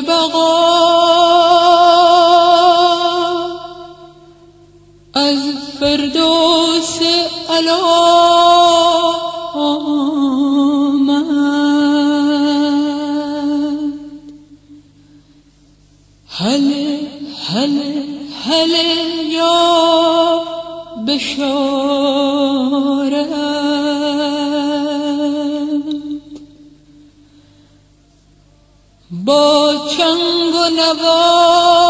بقا از فردوس علا هله هله هله یا بشارت با چنگ و نوا